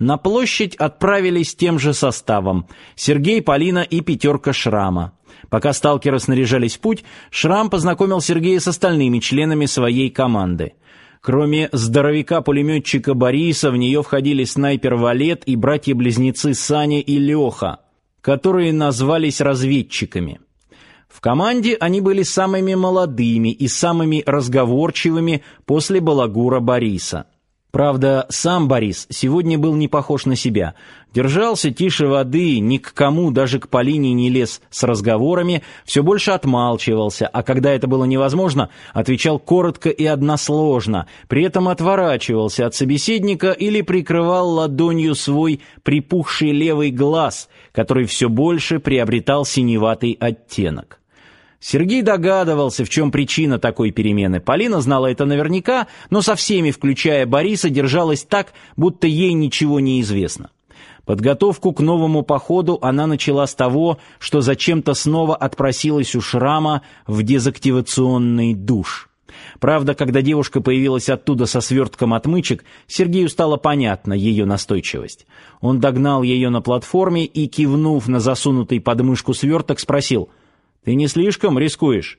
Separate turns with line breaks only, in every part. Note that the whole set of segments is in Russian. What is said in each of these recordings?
На площадь отправились тем же составом: Сергей, Полина и пятерка Шрама. Пока сталкеры снаряжались в путь, Шрам познакомил Сергея с остальными членами своей команды. Кроме здоровяка-пулеметчика Бориса, в нее входили снайпер Валет и братья-близнецы Саня и Леха, которые назвались разведчиками. В команде они были самыми молодыми и самыми разговорчивыми после балагура Бориса. Правда, сам Борис сегодня был не похож на себя. Держался тише воды, ни к кому, даже к Полине не лез с разговорами, все больше отмалчивался, а когда это было невозможно, отвечал коротко и односложно, при этом отворачивался от собеседника или прикрывал ладонью свой припухший левый глаз, который все больше приобретал синеватый оттенок. Сергей догадывался, в чем причина такой перемены. Полина знала это наверняка, но со всеми, включая Бориса, держалась так, будто ей ничего не известно. Подготовку к новому походу она начала с того, что зачем-то снова отпросилась у Шрама в дезактивационный душ. Правда, когда девушка появилась оттуда со свертком отмычек, Сергею стало понятна ее настойчивость. Он догнал ее на платформе и, кивнув на засунутый под мышку сверток, спросил — ты не слишком рискуешь?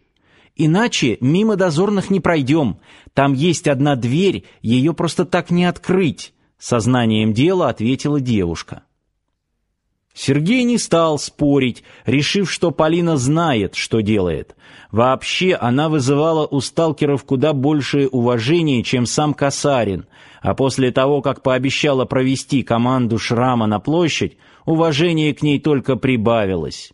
Иначе мимо дозорных не пройдем. Там есть одна дверь, ее просто так не открыть, сознанием дела ответила девушка. Сергей не стал спорить, решив, что Полина знает, что делает. Вообще, она вызывала у сталкеров куда большее уважение, чем сам Касарин, а после того, как пообещала провести команду Шрама на площадь, уважение к ней только прибавилось.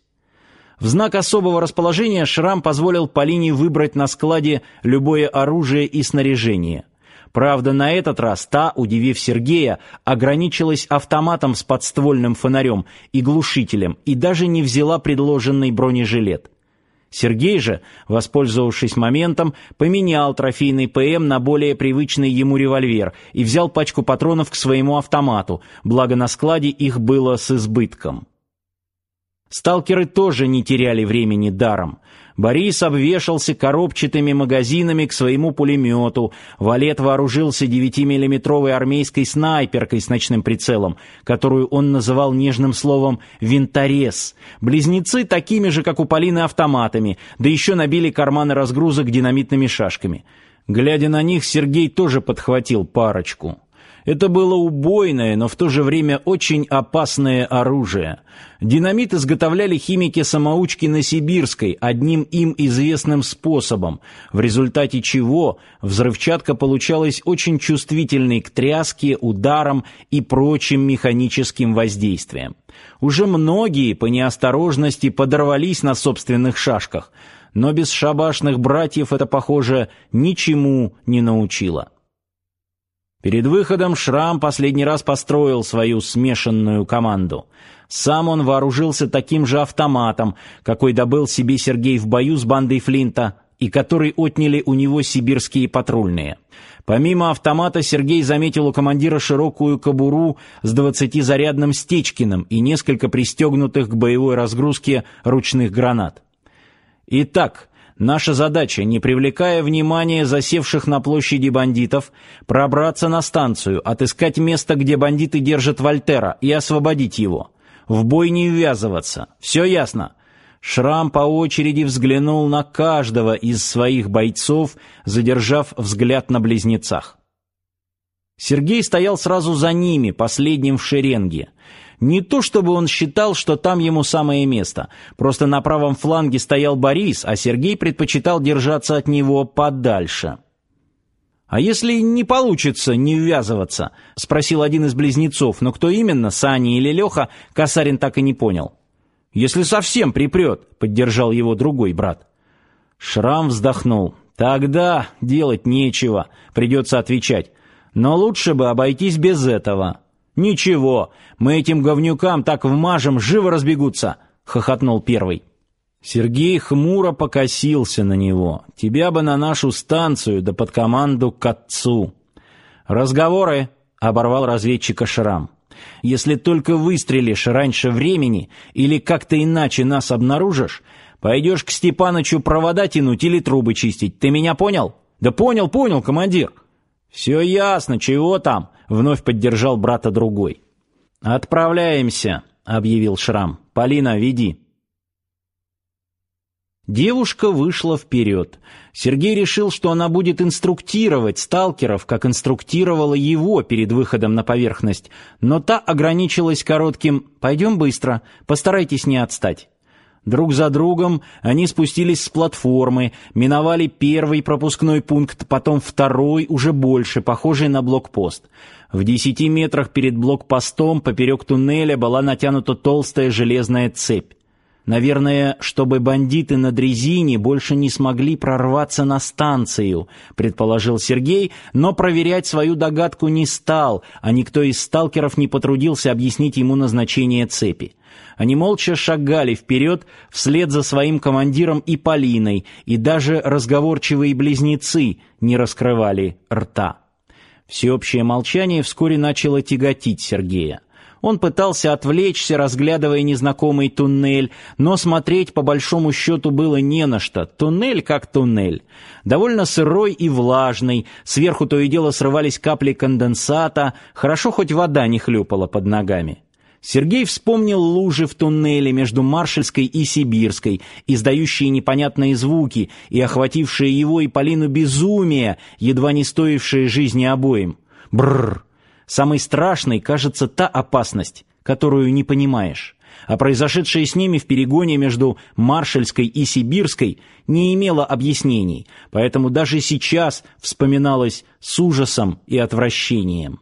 В знак особого расположения Шрам позволил Полине выбрать на складе любое оружие и снаряжение. Правда, на этот раз та, удивив Сергея, ограничилась автоматом с подствольным фонарем и глушителем и даже не взяла предложенный бронежилет. Сергей же, воспользовавшись моментом, поменял трофейный ПМ на более привычный ему револьвер и взял пачку патронов к своему автомату, благо на складе их было с избытком. Сталкеры тоже не теряли времени даром. Борис обвешался коробчатыми магазинами к своему пулемету. Валет вооружился 9-миллиметровой армейской снайперкой с ночным прицелом, которую он называл нежным словом «винторез». Близнецы такими же, как у Полины, автоматами, да еще набили карманы разгрузок динамитными шашками. Глядя на них, Сергей тоже подхватил парочку. Это было убойное, но в то же время очень опасное оружие. Динамит изготовляли химики-самоучки на Сибирской одним им известным способом, в результате чего взрывчатка получалась очень чувствительной к тряске, ударам и прочим механическим воздействиям. Уже многие по неосторожности подорвались на собственных шашках, но без шабашных братьев это, похоже, ничему не научило. Перед выходом Шрам последний раз построил свою смешанную команду. Сам он вооружился таким же автоматом, какой добыл себе Сергей в бою с бандой Флинта и который отняли у него сибирские патрульные. Помимо автомата Сергей заметил у командира широкую кобуру с двадцатизарядным Стечкиным и несколько пристегнутых к боевой разгрузке ручных гранат. Итак, Наша задача, не привлекая внимания засевших на площади бандитов, пробраться на станцию, отыскать место, где бандиты держат Вальтера, и освободить его. В бой не ввязываться. Все ясно. Шрам по очереди взглянул на каждого из своих бойцов, задержав взгляд на близнецах. Сергей стоял сразу за ними, последним в шеренге. Не то чтобы он считал, что там ему самое место. Просто на правом фланге стоял Борис, а Сергей предпочитал держаться от него подальше. А если не получится не ввязываться, спросил один из близнецов, но кто именно, Саня или Леха, Касарин так и не понял. Если совсем припрет, поддержал его другой брат. Шрам вздохнул. Тогда делать нечего, придется отвечать. Но лучше бы обойтись без этого. Ничего, мы этим говнюкам так вмажем, живо разбегутся, хохотнул первый. Сергей хмуро покосился на него. Тебя бы на нашу станцию, да под команду к отцу. Разговоры, оборвал разведчика Шрам. Если только выстрелишь раньше времени или как-то иначе нас обнаружишь, пойдешь к Степанычу провода тянуть или трубы чистить. Ты меня понял? Да понял, понял, командир. Все ясно, чего там? Вновь поддержал брата другой. «Отправляемся», — объявил Шрам. «Полина, веди». Девушка вышла вперед. Сергей решил, что она будет инструктировать сталкеров, как инструктировала его перед выходом на поверхность, но та ограничилась коротким «пойдем быстро, постарайтесь не отстать». Друг за другом они спустились с платформы, миновали первый пропускной пункт, потом второй, уже больше, похожий на блокпост. В десяти метрах перед блокпостом поперек туннеля была натянута толстая железная цепь. Наверное, чтобы бандиты на дрезине больше не смогли прорваться на станцию, предположил Сергей, но проверять свою догадку не стал, а никто из сталкеров не потрудился объяснить ему назначение цепи. Они молча шагали вперед вслед за своим командиром и Полиной, и даже разговорчивые близнецы не раскрывали рта. Всеобщее молчание вскоре начало тяготить Сергея. Он пытался отвлечься, разглядывая незнакомый туннель, но смотреть по большому счету было не на что. Туннель как туннель. Довольно сырой и влажный, сверху то и дело срывались капли конденсата, хорошо хоть вода не хлюпала под ногами. Сергей вспомнил лужи в туннеле между Маршальской и Сибирской, издающие непонятные звуки и охватившие его и Полину безумие, едва не стоившее жизни обоим. Бррр! Самой страшной кажется та опасность, которую не понимаешь. А произошедшее с ними в перегоне между Маршальской и Сибирской не имело объяснений, поэтому даже сейчас вспоминалось с ужасом и отвращением.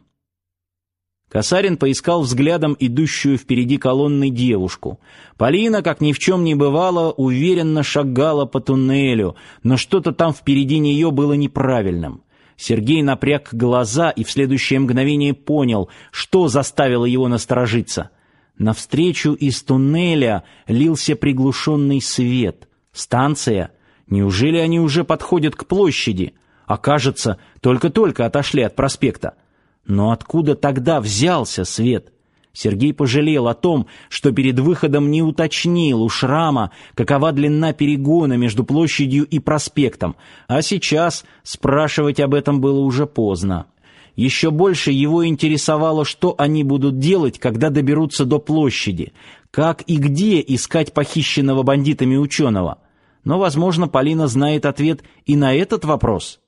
Касарин поискал взглядом идущую впереди колонны девушку. Полина, как ни в чем не бывало, уверенно шагала по туннелю, но что-то там впереди нее было неправильным. Сергей напряг глаза и в следующее мгновение понял, что заставило его насторожиться. Навстречу из туннеля лился приглушенный свет. Станция? Неужели они уже подходят к площади? Окажется, только-только отошли от проспекта. Но откуда тогда взялся свет? Сергей пожалел о том, что перед выходом не уточнил у Шрама, какова длина перегона между площадью и проспектом, а сейчас спрашивать об этом было уже поздно. Еще больше его интересовало, что они будут делать, когда доберутся до площади, как и где искать похищенного бандитами ученого. Но, возможно, Полина знает ответ и на этот вопрос.